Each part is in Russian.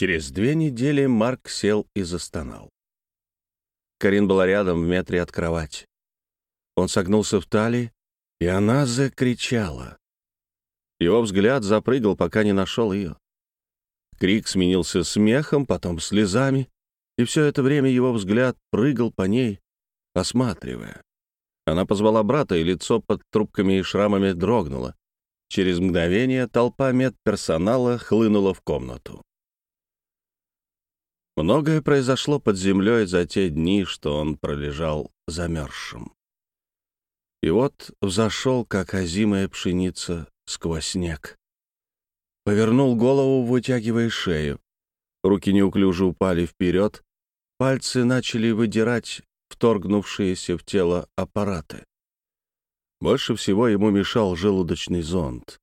Через две недели Марк сел и застонал. Карин была рядом в метре от кровати. Он согнулся в талии, и она закричала. Его взгляд запрыгал, пока не нашел ее. Крик сменился смехом, потом слезами, и все это время его взгляд прыгал по ней, осматривая. Она позвала брата, и лицо под трубками и шрамами дрогнуло. Через мгновение толпа медперсонала хлынула в комнату. Многое произошло под землей за те дни, что он пролежал замерзшим. И вот взошел, как озимая пшеница, сквозь снег. Повернул голову, вытягивая шею. Руки неуклюже упали вперед, пальцы начали выдирать вторгнувшиеся в тело аппараты. Больше всего ему мешал желудочный зонд.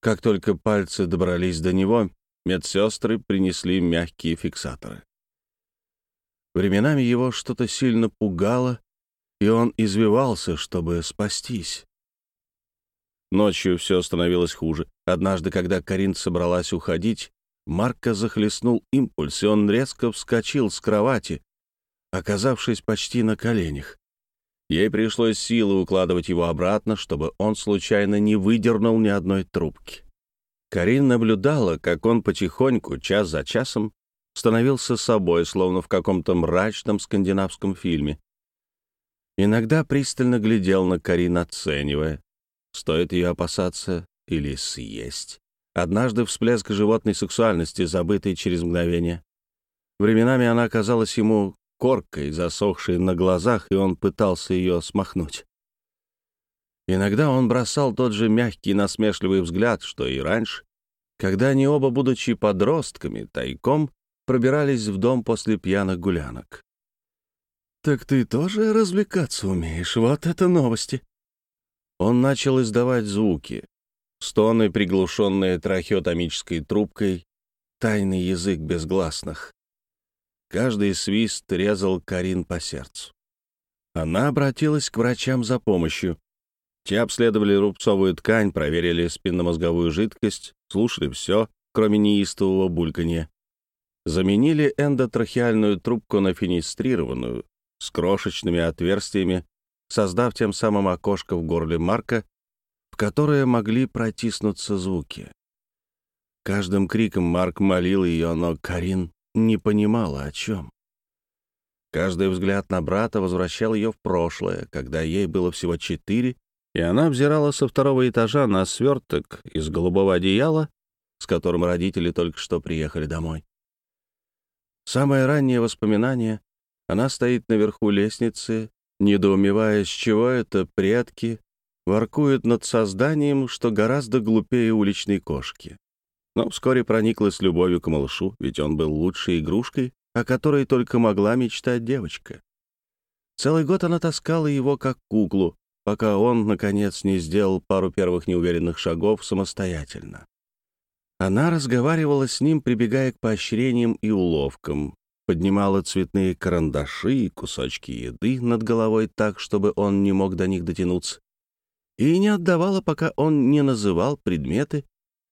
Как только пальцы добрались до него, медсестры принесли мягкие фиксаторы. Временами его что-то сильно пугало, и он извивался, чтобы спастись. Ночью все становилось хуже. Однажды, когда Карин собралась уходить, Марка захлестнул импульс, и он резко вскочил с кровати, оказавшись почти на коленях. Ей пришлось силой укладывать его обратно, чтобы он случайно не выдернул ни одной трубки. Карин наблюдала, как он потихоньку, час за часом, становился собой, словно в каком-то мрачном скандинавском фильме. Иногда пристально глядел на Карин, оценивая, Стоит ее опасаться или съесть. Однажды всплеск животной сексуальности, забытый через мгновение. Временами она казалась ему коркой, засохшей на глазах, и он пытался ее смахнуть. Иногда он бросал тот же мягкий насмешливый взгляд, что и раньше, когда они оба, будучи подростками, тайком пробирались в дом после пьяных гулянок. «Так ты тоже развлекаться умеешь? Вот это новости!» Он начал издавать звуки. Стоны, приглушенные трахеотомической трубкой, тайный язык безгласных. Каждый свист резал Карин по сердцу. Она обратилась к врачам за помощью. Те обследовали рубцовую ткань, проверили спинномозговую жидкость, слушали все, кроме неистового бульканья. Заменили эндотрахеальную трубку на фенестрированную, с крошечными отверстиями, создав тем самым окошко в горле Марка, в которое могли протиснуться звуки. Каждым криком Марк молил ее, но Карин не понимала, о чем. Каждый взгляд на брата возвращал ее в прошлое, когда ей было всего четыре, и она взирала со второго этажа на сверток из голубого одеяла, с которым родители только что приехали домой. Самое раннее воспоминание — она стоит наверху лестницы недоумевая, с чего это предки воркуют над созданием, что гораздо глупее уличной кошки. Но вскоре прониклась любовью к малышу, ведь он был лучшей игрушкой, о которой только могла мечтать девочка. Целый год она таскала его как куклу, пока он, наконец, не сделал пару первых неуверенных шагов самостоятельно. Она разговаривала с ним, прибегая к поощрениям и уловкам, поднимала цветные карандаши и кусочки еды над головой так, чтобы он не мог до них дотянуться, и не отдавала, пока он не называл предметы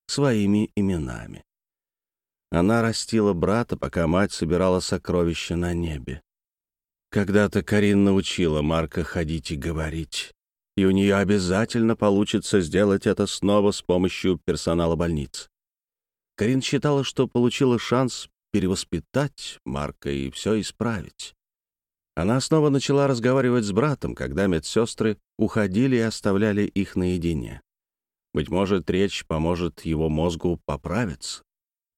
своими именами. Она растила брата, пока мать собирала сокровища на небе. Когда-то Карин научила Марка ходить и говорить, и у нее обязательно получится сделать это снова с помощью персонала больниц. Карин считала, что получила шанс перевоспитать Марка и все исправить. Она снова начала разговаривать с братом, когда медсестры уходили и оставляли их наедине. Быть может, речь поможет его мозгу поправиться.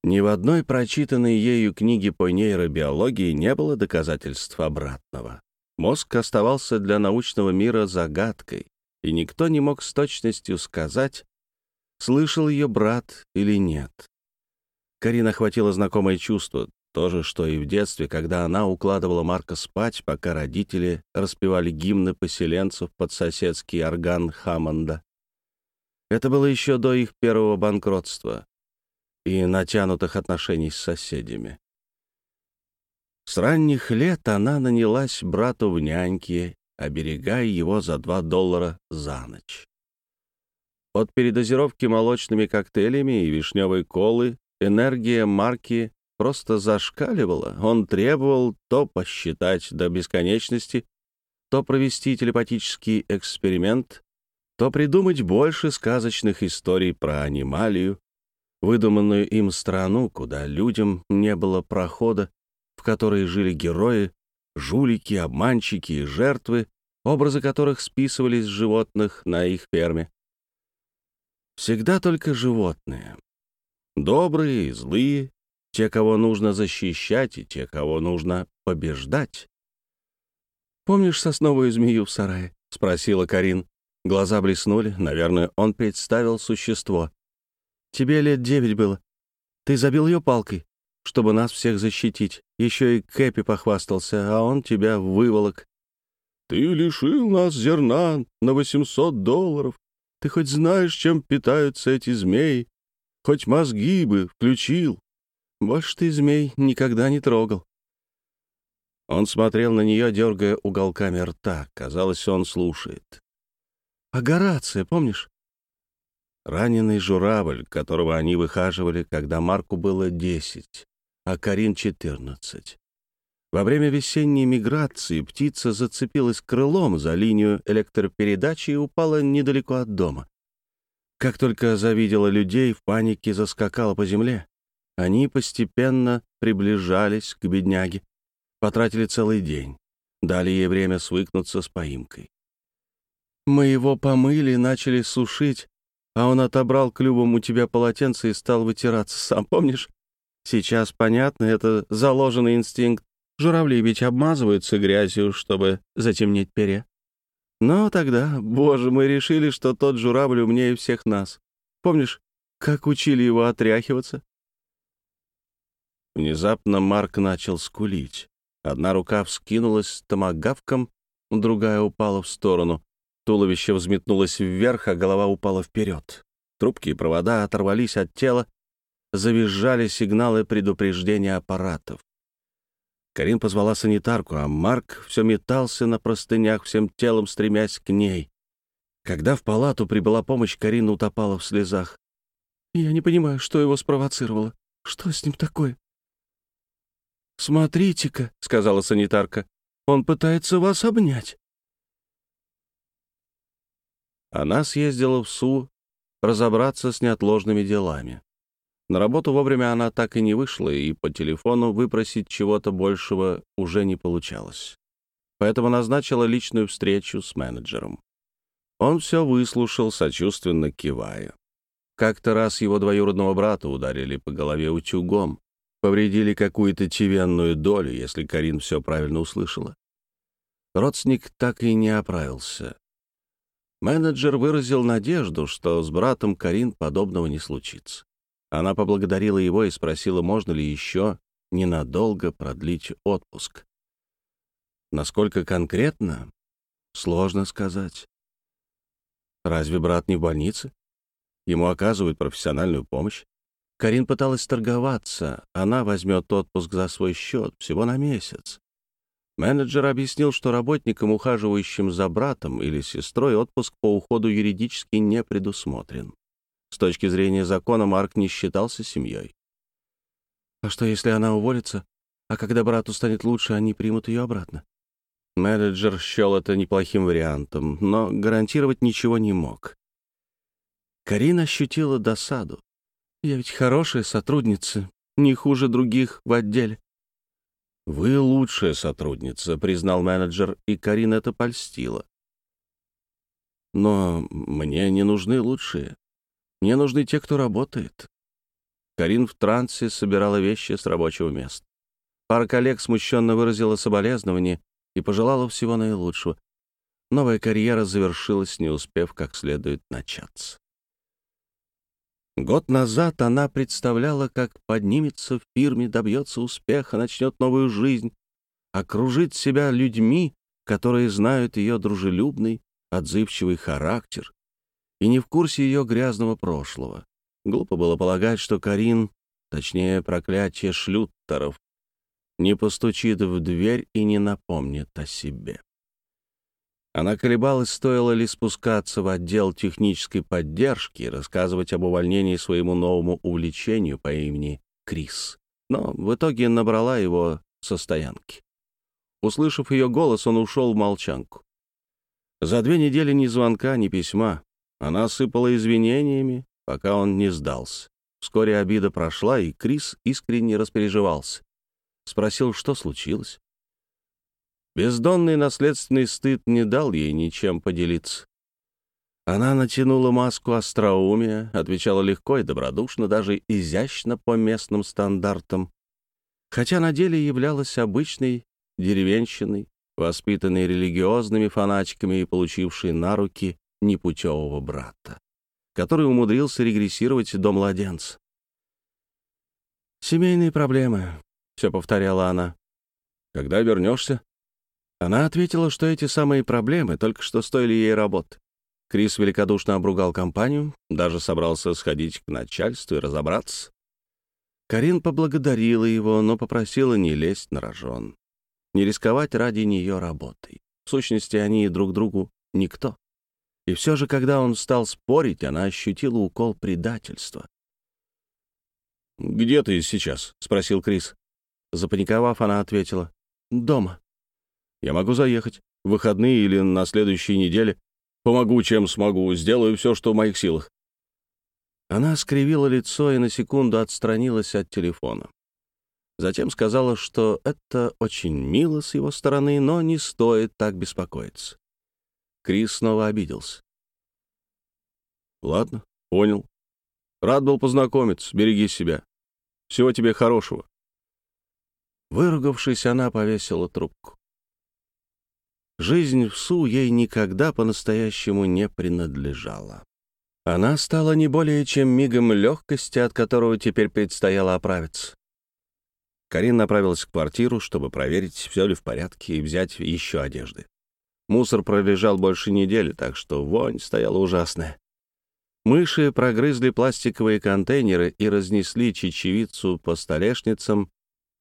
Ни в одной прочитанной ею книге по нейробиологии не было доказательств обратного. Мозг оставался для научного мира загадкой, и никто не мог с точностью сказать, слышал ее брат или нет. Карина охватила знакомое чувство, то же, что и в детстве, когда она укладывала Марка спать, пока родители распевали гимны поселенцев под соседский орган Хаммонда. Это было еще до их первого банкротства и натянутых отношений с соседями. С ранних лет она нанялась брату в няньки, оберегая его за два доллара за ночь. От передозировки молочными коктейлями и вишневой колы Энергия марки просто зашкаливала. Он требовал то посчитать до бесконечности, то провести телепатический эксперимент, то придумать больше сказочных историй про анималию, выдуманную им страну, куда людям не было прохода, в которой жили герои, жулики, обманщики и жертвы, образы которых списывались с животных на их ферме. Всегда только животные. Добрые и злые, те, кого нужно защищать, и те, кого нужно побеждать. «Помнишь сосновую змею в сарае?» — спросила Карин. Глаза блеснули. Наверное, он представил существо. «Тебе лет девять было. Ты забил ее палкой, чтобы нас всех защитить. Еще и Кэпи похвастался, а он тебя выволок. Ты лишил нас зерна на восемьсот долларов. Ты хоть знаешь, чем питаются эти змеи? Хоть мозги бы включил. Больше ты змей никогда не трогал. Он смотрел на нее, дергая уголками рта. Казалось, он слушает. «А Горация, помнишь?» Раненый журавль, которого они выхаживали, когда Марку было десять, а Карин — четырнадцать. Во время весенней миграции птица зацепилась крылом за линию электропередачи и упала недалеко от дома. Как только завидела людей, в панике заскакала по земле. Они постепенно приближались к бедняге, потратили целый день, дали ей время свыкнуться с поимкой. Мы его помыли, начали сушить, а он отобрал клювом у тебя полотенце и стал вытираться сам, помнишь? Сейчас понятно, это заложенный инстинкт. Журавли ведь обмазываются грязью, чтобы затемнить перья. Но тогда, боже, мы решили, что тот журавль умнее всех нас. Помнишь, как учили его отряхиваться? Внезапно Марк начал скулить. Одна рука вскинулась томагавком, другая упала в сторону. Туловище взметнулось вверх, а голова упала вперед. Трубки и провода оторвались от тела, завизжали сигналы предупреждения аппаратов. Карин позвала санитарку, а Марк все метался на простынях, всем телом стремясь к ней. Когда в палату прибыла помощь, Карина утопала в слезах. «Я не понимаю, что его спровоцировало. Что с ним такое?» «Смотрите-ка», — сказала санитарка, — «он пытается вас обнять». Она съездила в СУ разобраться с неотложными делами. На работу вовремя она так и не вышла, и по телефону выпросить чего-то большего уже не получалось. Поэтому назначила личную встречу с менеджером. Он все выслушал, сочувственно кивая. Как-то раз его двоюродного брата ударили по голове утюгом, повредили какую-то тивенную долю, если Карин все правильно услышала. Родственник так и не оправился. Менеджер выразил надежду, что с братом Карин подобного не случится. Она поблагодарила его и спросила, можно ли еще ненадолго продлить отпуск. Насколько конкретно? Сложно сказать. Разве брат не в больнице? Ему оказывают профессиональную помощь. Карин пыталась торговаться. Она возьмет отпуск за свой счет всего на месяц. Менеджер объяснил, что работникам, ухаживающим за братом или сестрой, отпуск по уходу юридически не предусмотрен. С точки зрения закона Марк не считался семьей. А что, если она уволится, а когда брату станет лучше, они примут ее обратно? Менеджер счел это неплохим вариантом, но гарантировать ничего не мог. Карина ощутила досаду. «Я ведь хорошая сотрудница, не хуже других в отделе. «Вы лучшая сотрудница», — признал менеджер, и Карин это польстила. «Но мне не нужны лучшие. Мне нужны те, кто работает». Карин в трансе собирала вещи с рабочего места. Пара коллег смущенно выразила соболезнование и пожелала всего наилучшего. Новая карьера завершилась, не успев как следует начаться. Год назад она представляла, как поднимется в фирме, добьется успеха, начнет новую жизнь, окружит себя людьми, которые знают ее дружелюбный, отзывчивый характер и не в курсе ее грязного прошлого. Глупо было полагать, что Карин, точнее, проклятие шлюттеров, не постучит в дверь и не напомнит о себе. Она колебалась, стоило ли спускаться в отдел технической поддержки и рассказывать об увольнении своему новому увлечению по имени Крис. но в итоге набрала его со стоянки. Услышав ее голос, он ушел в молчанку. За две недели ни звонка, ни письма. Она сыпала извинениями, пока он не сдался. Вскоре обида прошла, и Крис искренне распереживался. Спросил, что случилось. Бездонный наследственный стыд не дал ей ничем поделиться. Она натянула маску остроумия, отвечала легко и добродушно, даже изящно по местным стандартам, хотя на деле являлась обычной деревенщиной, воспитанной религиозными фанатиками и получившей на руки непутевого брата, который умудрился регрессировать до младенца. «Семейные проблемы», — все повторяла она. «Когда вернешься?» Она ответила, что эти самые проблемы только что стоили ей работы. Крис великодушно обругал компанию, даже собрался сходить к начальству и разобраться. Карин поблагодарила его, но попросила не лезть на рожон, не рисковать ради нее работой. В сущности, они друг другу никто. И все же, когда он стал спорить, она ощутила укол предательства. «Где ты сейчас?» — спросил Крис. Запаниковав, она ответила. «Дома». «Я могу заехать. В выходные или на следующей неделе. Помогу, чем смогу, сделаю все, что в моих силах». Она скривила лицо и на секунду отстранилась от телефона. Затем сказала, что это очень мило с его стороны, но не стоит так беспокоиться. Крис снова обиделся. «Ладно, понял. Рад был познакомиться. Береги себя. Всего тебе хорошего». Выругавшись, она повесила трубку. Жизнь в Су ей никогда по-настоящему не принадлежала. Она стала не более чем мигом легкости, от которого теперь предстояло оправиться. Карин направилась в квартиру, чтобы проверить, все ли в порядке, и взять еще одежды. Мусор пролежал больше недели, так что вонь стояла ужасная. Мыши прогрызли пластиковые контейнеры и разнесли чечевицу по столешницам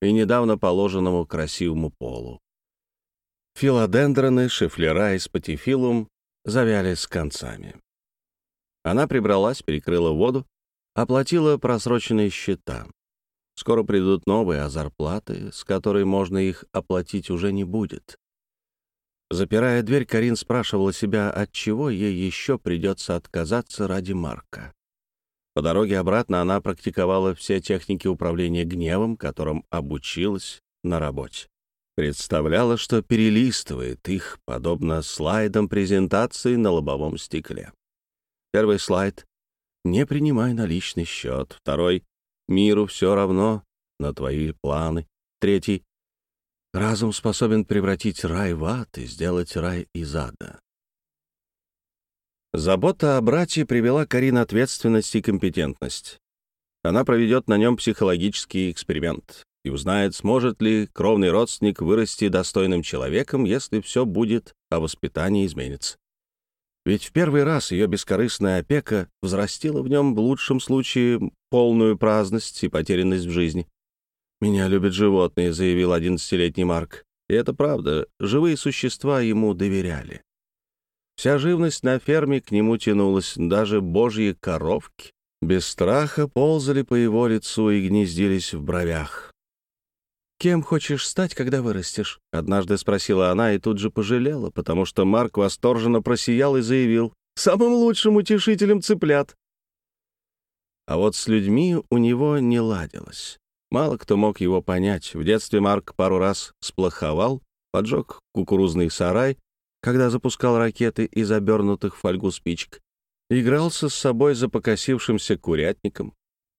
и недавно положенному красивому полу. Филодендроны, шифлера и спатифилум завяли с концами. Она прибралась, перекрыла воду, оплатила просроченные счета. Скоро придут новые, а зарплаты, с которой можно их оплатить, уже не будет. Запирая дверь, Карин спрашивала себя, от чего ей еще придется отказаться ради Марка. По дороге обратно она практиковала все техники управления гневом, которым обучилась на работе. Представляла, что перелистывает их, подобно слайдам презентации на лобовом стекле. Первый слайд — «Не принимай наличный счет». Второй — «Миру все равно на твои планы». Третий — «Разум способен превратить рай в ад и сделать рай из ада». Забота о брате привела Карин ответственность и компетентность. Она проведет на нем психологический эксперимент и узнает, сможет ли кровный родственник вырасти достойным человеком, если все будет, а воспитание изменится. Ведь в первый раз ее бескорыстная опека взрастила в нем в лучшем случае полную праздность и потерянность в жизни. «Меня любят животные», — заявил одиннадцатилетний Марк. И это правда, живые существа ему доверяли. Вся живность на ферме к нему тянулась, даже божьи коровки. Без страха ползали по его лицу и гнездились в бровях. «Кем хочешь стать, когда вырастешь?» — однажды спросила она и тут же пожалела, потому что Марк восторженно просиял и заявил «Самым лучшим утешителем цыплят». А вот с людьми у него не ладилось. Мало кто мог его понять. В детстве Марк пару раз сплоховал, поджег кукурузный сарай, когда запускал ракеты из обернутых в фольгу спичек, игрался с собой за покосившимся курятником,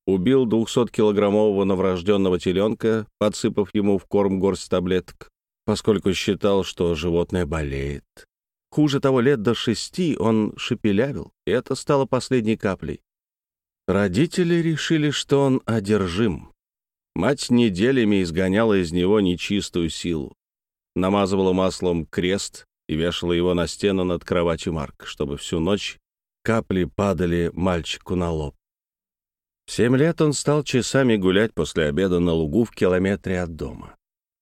убил 200-килограммового новорожденного теленка, подсыпав ему в корм горсть таблеток, поскольку считал, что животное болеет. Хуже того, лет до шести он шепелявил, и это стало последней каплей. Родители решили, что он одержим. Мать неделями изгоняла из него нечистую силу. Намазывала маслом крест и вешала его на стену над кроватью Марк, чтобы всю ночь капли падали мальчику на лоб. В семь лет он стал часами гулять после обеда на лугу в километре от дома.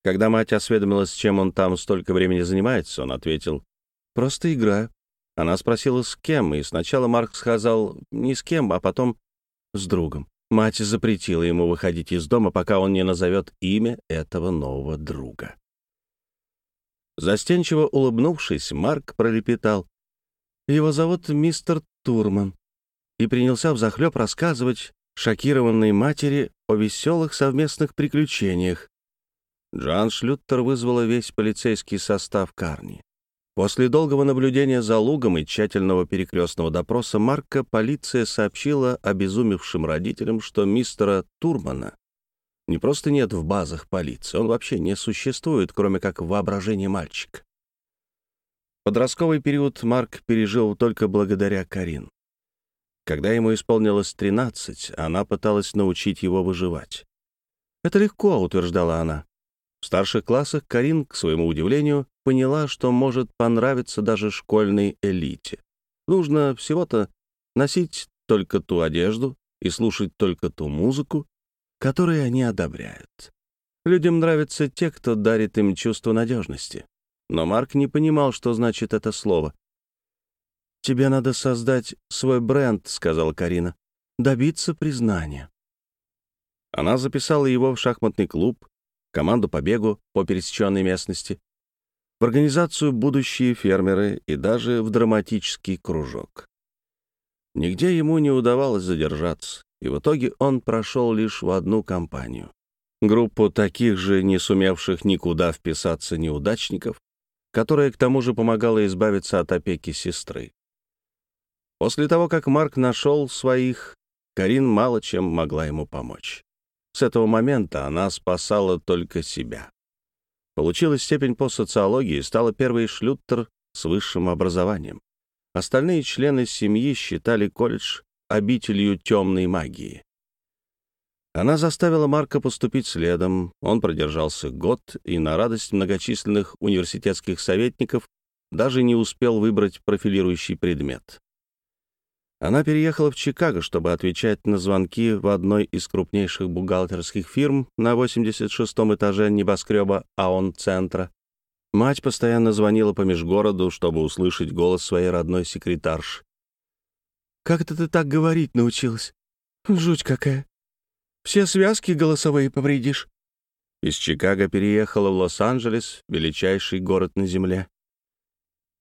Когда мать осведомилась, чем он там столько времени занимается, он ответил, «Просто играю». Она спросила, с кем, и сначала Марк сказал, не с кем, а потом с другом. Мать запретила ему выходить из дома, пока он не назовет имя этого нового друга. Застенчиво улыбнувшись, Марк пролепетал. «Его зовут мистер Турман», и принялся взахлеб рассказывать шокированной матери о веселых совместных приключениях. Джан Шлюттер вызвала весь полицейский состав Карни. После долгого наблюдения за лугом и тщательного перекрестного допроса Марка полиция сообщила обезумевшим родителям, что мистера Турмана не просто нет в базах полиции, он вообще не существует, кроме как в воображении мальчика. Подростковый период Марк пережил только благодаря Карин. Когда ему исполнилось 13, она пыталась научить его выживать. «Это легко», — утверждала она. В старших классах Карин, к своему удивлению, поняла, что может понравиться даже школьной элите. Нужно всего-то носить только ту одежду и слушать только ту музыку, которые они одобряют. Людям нравятся те, кто дарит им чувство надежности. Но Марк не понимал, что значит это слово. «Тебе надо создать свой бренд», — сказала Карина, — «добиться признания». Она записала его в шахматный клуб, команду по бегу по пересеченной местности, в организацию «Будущие фермеры» и даже в драматический кружок. Нигде ему не удавалось задержаться и в итоге он прошел лишь в одну компанию. Группу таких же, не сумевших никуда вписаться неудачников, которая к тому же помогала избавиться от опеки сестры. После того, как Марк нашел своих, Карин мало чем могла ему помочь. С этого момента она спасала только себя. Получила степень по социологии, стала первой шлюттер с высшим образованием. Остальные члены семьи считали колледж обителью темной магии. Она заставила Марка поступить следом, он продержался год и на радость многочисленных университетских советников даже не успел выбрать профилирующий предмет. Она переехала в Чикаго, чтобы отвечать на звонки в одной из крупнейших бухгалтерских фирм на 86-м этаже небоскреба АОН-центра. Мать постоянно звонила по межгороду, чтобы услышать голос своей родной секретарши. Как это ты так говорить научилась? Жуть какая. Все связки голосовые повредишь. Из Чикаго переехала в Лос-Анджелес, величайший город на земле.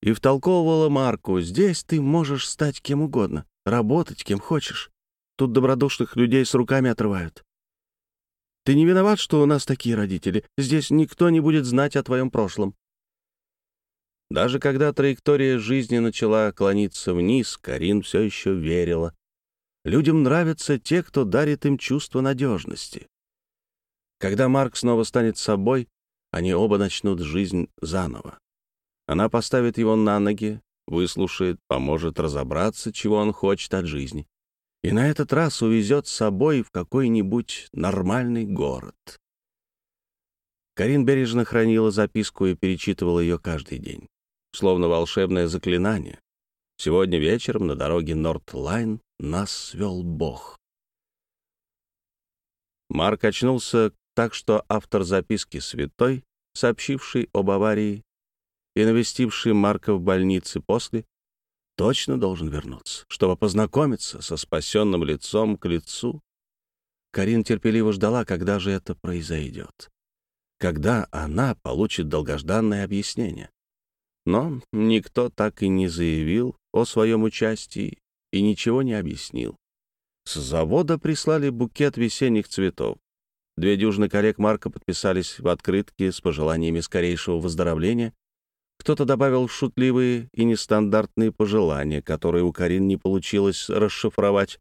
И втолковывала Марку, здесь ты можешь стать кем угодно, работать кем хочешь. Тут добродушных людей с руками отрывают. Ты не виноват, что у нас такие родители. Здесь никто не будет знать о твоем прошлом. Даже когда траектория жизни начала клониться вниз, Карин все еще верила. Людям нравятся те, кто дарит им чувство надежности. Когда Марк снова станет собой, они оба начнут жизнь заново. Она поставит его на ноги, выслушает, поможет разобраться, чего он хочет от жизни. И на этот раз увезет с собой в какой-нибудь нормальный город. Карин бережно хранила записку и перечитывала ее каждый день словно волшебное заклинание. Сегодня вечером на дороге Норт-Лайн нас свел Бог. Марк очнулся так, что автор записки «Святой», сообщивший об аварии и навестивший Марка в больнице после, точно должен вернуться, чтобы познакомиться со спасенным лицом к лицу. Карин терпеливо ждала, когда же это произойдет. Когда она получит долгожданное объяснение. Но никто так и не заявил о своем участии и ничего не объяснил. С завода прислали букет весенних цветов. Две дюжины коллег Марка подписались в открытке с пожеланиями скорейшего выздоровления. Кто-то добавил шутливые и нестандартные пожелания, которые у Карин не получилось расшифровать.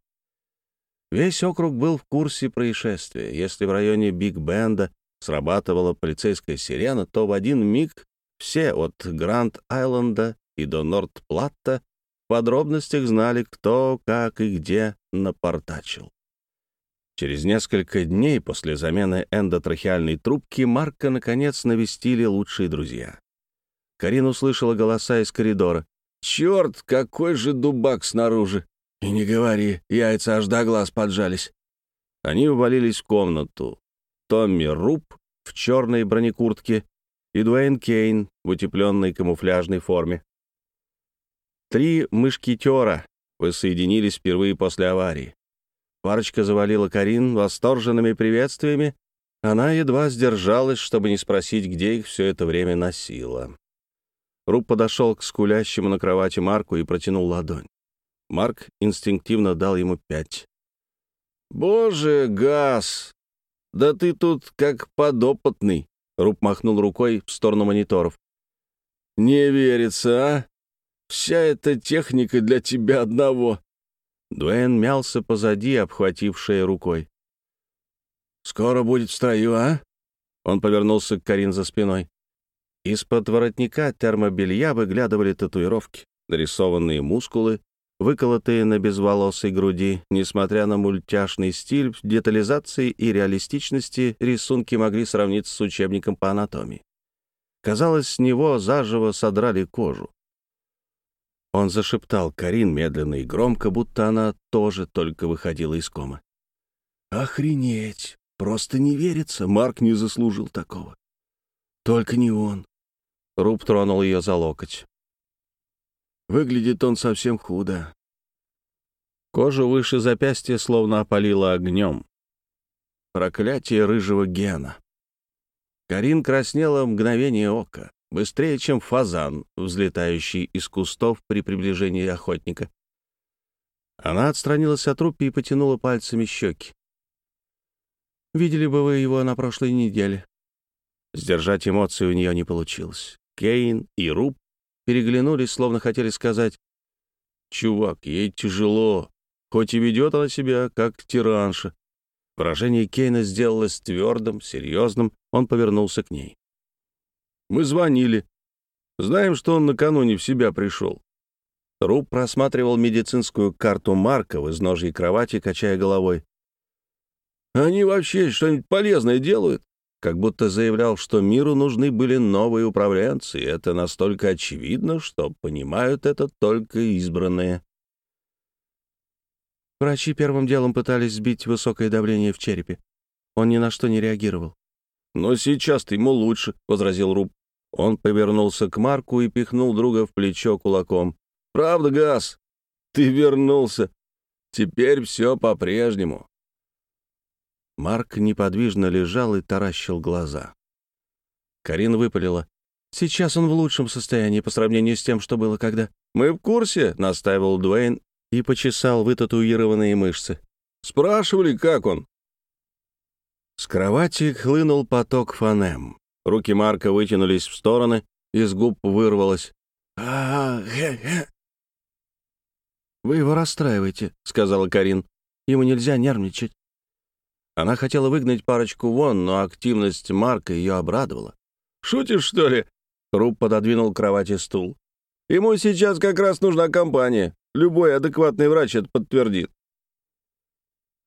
Весь округ был в курсе происшествия. Если в районе Биг-Бенда срабатывала полицейская сирена, то в один миг все от Гранд-Айленда и до Норт-Платта в подробностях знали, кто, как и где напортачил. Через несколько дней после замены эндотрахеальной трубки Марка, наконец, навестили лучшие друзья. Карин услышала голоса из коридора. «Черт, какой же дубак снаружи!» «И не говори, яйца аж до глаз поджались». Они увалились в комнату. Томми Руб в черной бронекуртке и Дуэйн Кейн в утепленной камуфляжной форме. Три мышкетера воссоединились впервые после аварии. Парочка завалила Карин восторженными приветствиями. Она едва сдержалась, чтобы не спросить, где их все это время носила. Руб подошел к скулящему на кровати Марку и протянул ладонь. Марк инстинктивно дал ему пять. «Боже, Газ! Да ты тут как подопытный!» Руб махнул рукой в сторону мониторов. «Не верится, а? Вся эта техника для тебя одного!» Дуэн мялся позади, обхватившей рукой. «Скоро будет в строю, а?» Он повернулся к Карин за спиной. Из-под воротника термобелья выглядывали татуировки, нарисованные мускулы, выколотые на безволосой груди. Несмотря на мультяшный стиль, детализации и реалистичности, рисунки могли сравниться с учебником по анатомии. Казалось, с него заживо содрали кожу. Он зашептал Карин медленно и громко, будто она тоже только выходила из комы. «Охренеть! Просто не верится, Марк не заслужил такого. Только не он». Руб тронул ее за локоть. Выглядит он совсем худо. Кожу выше запястья словно опалило огнем. Проклятие рыжего гена. Карин краснела мгновение ока, быстрее, чем фазан, взлетающий из кустов при приближении охотника. Она отстранилась от трупа и потянула пальцами щеки. «Видели бы вы его на прошлой неделе». Сдержать эмоции у нее не получилось. Кейн и Руб переглянулись, словно хотели сказать, «Чувак, ей тяжело, хоть и ведет она себя, как тиранша». Выражение Кейна сделалось твердым, серьезным, он повернулся к ней. «Мы звонили. Знаем, что он накануне в себя пришел». Руб просматривал медицинскую карту Марка в изножьей кровати, качая головой. «Они вообще что-нибудь полезное делают?» Как будто заявлял, что миру нужны были новые управленцы, и это настолько очевидно, что понимают это только избранные. Врачи первым делом пытались сбить высокое давление в черепе. Он ни на что не реагировал. «Но сейчас-то ему лучше», — возразил Руб. Он повернулся к Марку и пихнул друга в плечо кулаком. «Правда, Газ? Ты вернулся. Теперь все по-прежнему. Марк неподвижно лежал и таращил глаза. Карин выпалила. «Сейчас он в лучшем состоянии по сравнению с тем, что было когда». «Мы в курсе», — настаивал Дуэйн и почесал вытатуированные мышцы. «Спрашивали, как он?» С кровати хлынул поток фонем. Руки Марка вытянулись в стороны, из губ вырвалось. а «Вы его расстраиваете», — сказала Карин. «Ему нельзя нервничать». Она хотела выгнать парочку вон, но активность Марка ее обрадовала. «Шутишь, что ли?» Руб пододвинул к кровати стул. «Ему сейчас как раз нужна компания. Любой адекватный врач это подтвердит».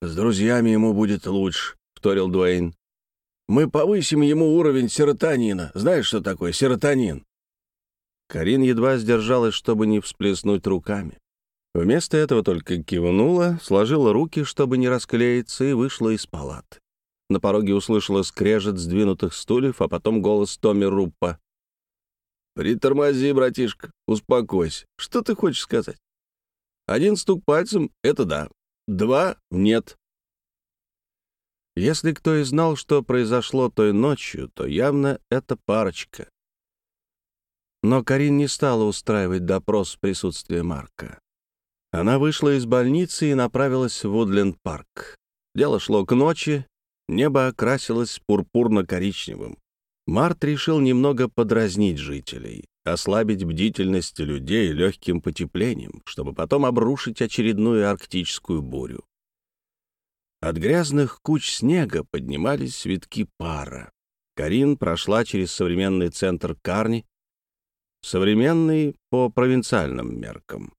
«С друзьями ему будет лучше», — вторил Дуэйн. «Мы повысим ему уровень серотонина. Знаешь, что такое серотонин?» Карин едва сдержалась, чтобы не всплеснуть руками. Вместо этого только кивнула, сложила руки, чтобы не расклеиться, и вышла из палаты. На пороге услышала скрежет сдвинутых стульев, а потом голос Томми Руппа. «Притормози, братишка, успокойся. Что ты хочешь сказать? Один стук пальцем — это да. Два — нет». Если кто и знал, что произошло той ночью, то явно это парочка. Но Карин не стала устраивать допрос в присутствии Марка. Она вышла из больницы и направилась в Вудленд-парк. Дело шло к ночи, небо окрасилось пурпурно-коричневым. Март решил немного подразнить жителей, ослабить бдительность людей легким потеплением, чтобы потом обрушить очередную арктическую бурю. От грязных куч снега поднимались цветки пара. Карин прошла через современный центр Карни, современный по провинциальным меркам.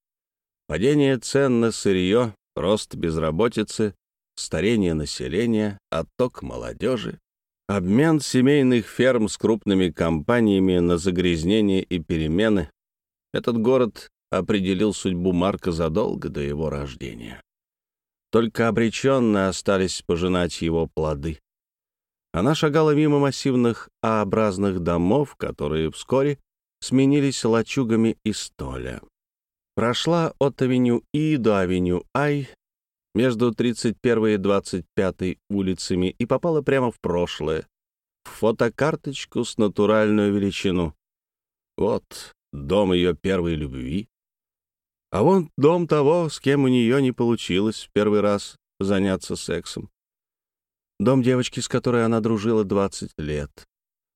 Падение цен на сырье, рост безработицы, старение населения, отток молодежи, обмен семейных ферм с крупными компаниями на загрязнение и перемены. Этот город определил судьбу Марка задолго до его рождения. Только обреченные остались пожинать его плоды. Она шагала мимо массивных А-образных домов, которые вскоре сменились лачугами из столя. Прошла от авеню И до авеню Ай, между 31 и 25 улицами и попала прямо в прошлое, в фотокарточку с натуральную величину. Вот дом ее первой любви. А вон дом того, с кем у нее не получилось в первый раз заняться сексом. Дом девочки, с которой она дружила 20 лет.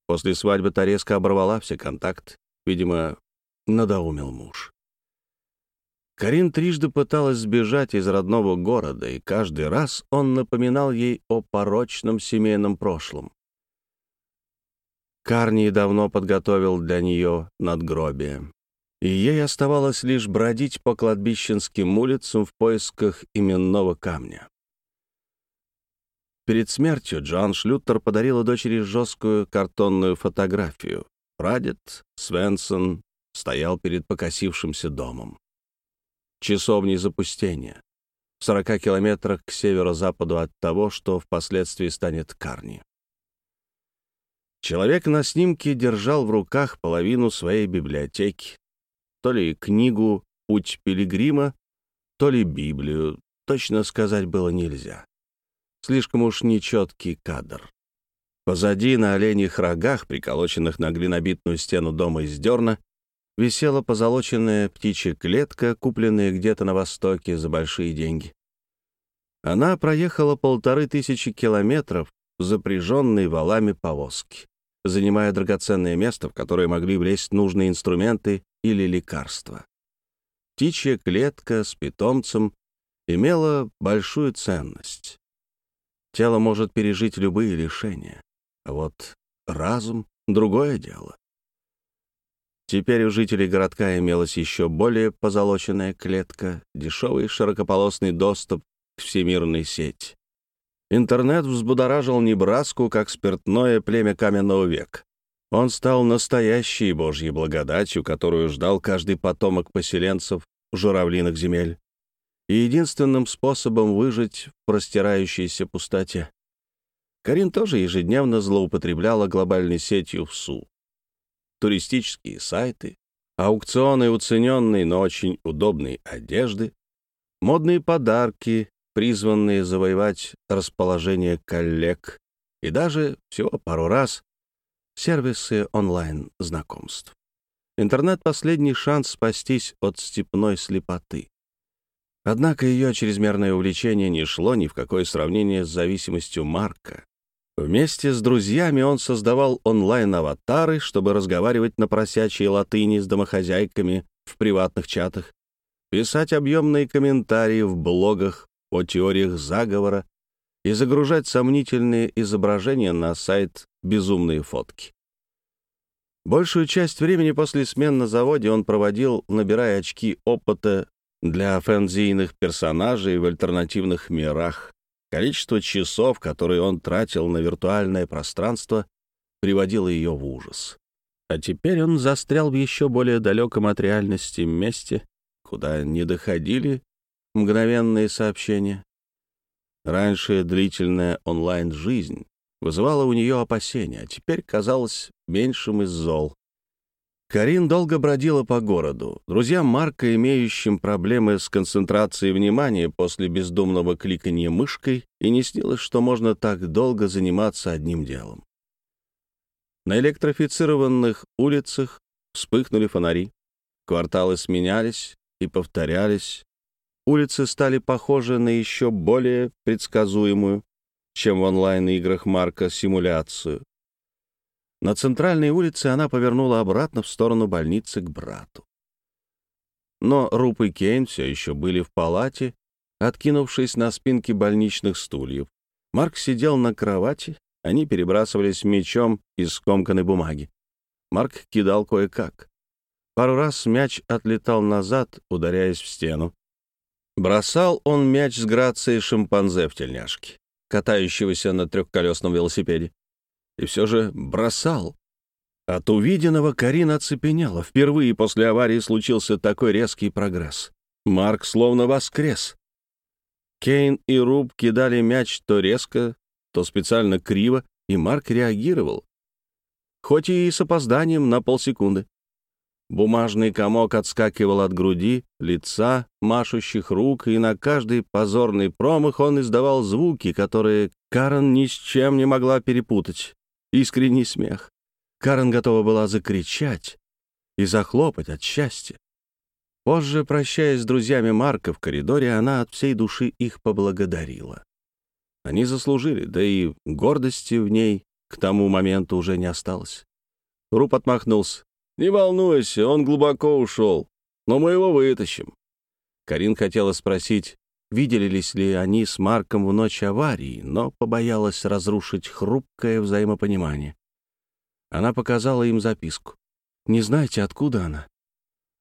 После свадьбы та резко оборвала все контакты. Видимо, надоумил муж. Карин трижды пыталась сбежать из родного города, и каждый раз он напоминал ей о порочном семейном прошлом. Карни давно подготовил для нее надгробие, и ей оставалось лишь бродить по кладбищенским улицам в поисках именного камня. Перед смертью Джоан Шлютер подарила дочери жесткую картонную фотографию. Прадед Свенсон стоял перед покосившимся домом часовней запустения, в 40 километрах к северо-западу от того, что впоследствии станет Карни. Человек на снимке держал в руках половину своей библиотеки, то ли книгу «Путь пилигрима», то ли Библию, точно сказать было нельзя. Слишком уж нечеткий кадр. Позади на оленьих рогах, приколоченных на глинобитную стену дома из дерна, висела позолоченная птичья клетка, купленная где-то на востоке за большие деньги. Она проехала полторы тысячи километров, запряженной валами повозки, занимая драгоценное место, в которое могли влезть нужные инструменты или лекарства. Птичья клетка с питомцем имела большую ценность. Тело может пережить любые лишения, а вот разум — другое дело. Теперь у жителей городка имелась еще более позолоченная клетка, дешевый широкополосный доступ к всемирной сети. Интернет взбудоражил Небраску как спиртное племя каменного века. Он стал настоящей божьей благодатью, которую ждал каждый потомок поселенцев журавлиных земель, и единственным способом выжить в простирающейся пустоте. Карин тоже ежедневно злоупотребляла глобальной сетью в СУ туристические сайты, аукционы уцененной, но очень удобной одежды, модные подарки, призванные завоевать расположение коллег, и даже всего пару раз сервисы онлайн-знакомств. Интернет — последний шанс спастись от степной слепоты. Однако ее чрезмерное увлечение не шло ни в какое сравнение с зависимостью Марка, Вместе с друзьями он создавал онлайн-аватары, чтобы разговаривать на просячей латыни с домохозяйками в приватных чатах, писать объемные комментарии в блогах о теориях заговора и загружать сомнительные изображения на сайт «Безумные фотки». Большую часть времени после смен на заводе он проводил, набирая очки опыта для фэнзийных персонажей в альтернативных мирах. Количество часов, которые он тратил на виртуальное пространство, приводило ее в ужас. А теперь он застрял в еще более далеком от реальности месте, куда не доходили мгновенные сообщения. Раньше длительная онлайн-жизнь вызывала у нее опасения, а теперь казалась меньшим из зол. Карин долго бродила по городу. Друзьям Марка, имеющим проблемы с концентрацией внимания после бездумного кликания мышкой, и не снилось, что можно так долго заниматься одним делом. На электрифицированных улицах вспыхнули фонари. Кварталы сменялись и повторялись. Улицы стали похожи на еще более предсказуемую, чем в онлайн-играх Марка, симуляцию. На центральной улице она повернула обратно в сторону больницы к брату. Но Руп и Кейн все еще были в палате, откинувшись на спинки больничных стульев. Марк сидел на кровати, они перебрасывались мечом из скомканной бумаги. Марк кидал кое-как. Пару раз мяч отлетал назад, ударяясь в стену. Бросал он мяч с грацией шимпанзе в тельняшке, катающегося на трехколесном велосипеде и все же бросал. От увиденного Карина оцепенела. Впервые после аварии случился такой резкий прогресс. Марк словно воскрес. Кейн и Руб кидали мяч то резко, то специально криво, и Марк реагировал. Хоть и с опозданием на полсекунды. Бумажный комок отскакивал от груди, лица, машущих рук, и на каждый позорный промах он издавал звуки, которые Карен ни с чем не могла перепутать. Искренний смех. Карен готова была закричать и захлопать от счастья. Позже, прощаясь с друзьями Марка в коридоре, она от всей души их поблагодарила. Они заслужили, да и гордости в ней к тому моменту уже не осталось. Руп отмахнулся. «Не волнуйся, он глубоко ушел, но мы его вытащим». Карин хотела спросить, виделись ли они с Марком в ночь аварии, но побоялась разрушить хрупкое взаимопонимание. Она показала им записку. «Не знаете, откуда она?»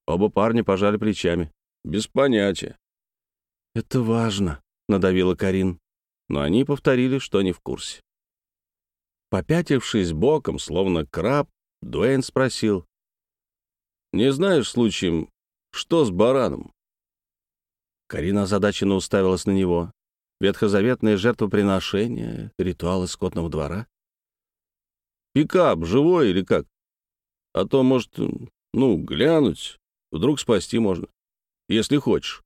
Оба парня пожали плечами. «Без понятия». «Это важно», — надавила Карин. Но они повторили, что не в курсе. Попятившись боком, словно краб, Дуэйн спросил. «Не знаешь, случаем, что с бараном?» Карина озадаченно уставилась на него. Ветхозаветное жертвоприношение, ритуалы скотного двора. «Пикап живой или как? А то, может, ну, глянуть, вдруг спасти можно, если хочешь».